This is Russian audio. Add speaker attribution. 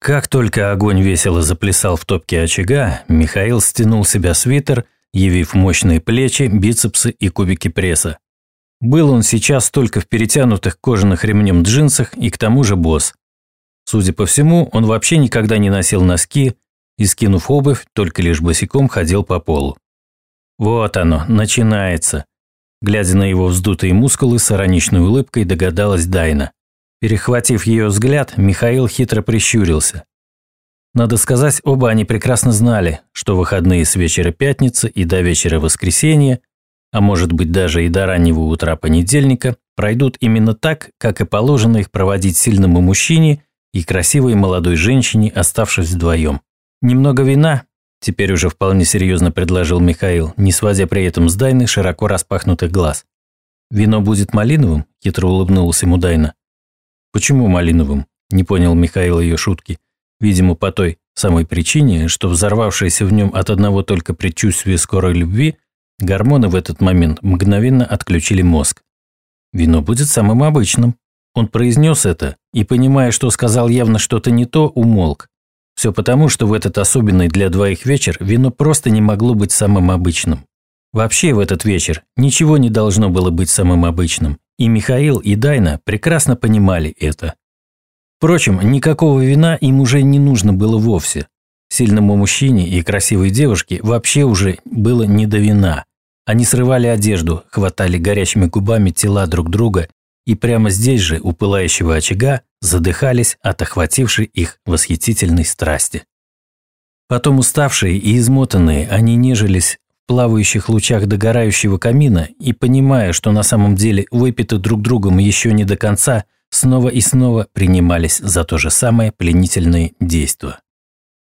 Speaker 1: Как только огонь весело заплясал в топке очага, Михаил стянул себя свитер, явив мощные плечи, бицепсы и кубики пресса. Был он сейчас только в перетянутых кожаных ремнем джинсах и к тому же босс. Судя по всему, он вообще никогда не носил носки и, скинув обувь, только лишь босиком ходил по полу. Вот оно, начинается. Глядя на его вздутые мускулы, с ироничной улыбкой догадалась Дайна. Перехватив ее взгляд, Михаил хитро прищурился. Надо сказать, оба они прекрасно знали, что выходные с вечера пятницы и до вечера воскресенья, а может быть даже и до раннего утра понедельника, пройдут именно так, как и положено их проводить сильному мужчине и красивой молодой женщине, оставшись вдвоем. Немного вина, теперь уже вполне серьезно предложил Михаил, не сводя при этом с Дайны широко распахнутых глаз. «Вино будет малиновым?» – хитро улыбнулась ему Дайна. Почему малиновым? Не понял Михаил ее шутки. Видимо, по той самой причине, что взорвавшиеся в нем от одного только предчувствия скорой любви, гормоны в этот момент мгновенно отключили мозг. Вино будет самым обычным. Он произнес это и, понимая, что сказал явно что-то не то, умолк. Все потому, что в этот особенный для двоих вечер вино просто не могло быть самым обычным. Вообще в этот вечер ничего не должно было быть самым обычным, и Михаил, и Дайна прекрасно понимали это. Впрочем, никакого вина им уже не нужно было вовсе. Сильному мужчине и красивой девушке вообще уже было не до вина. Они срывали одежду, хватали горячими губами тела друг друга и прямо здесь же, у пылающего очага, задыхались от охватившей их восхитительной страсти. Потом уставшие и измотанные, они нежились плавающих лучах догорающего камина и, понимая, что на самом деле выпиты друг другом еще не до конца, снова и снова принимались за то же самое пленительное действо.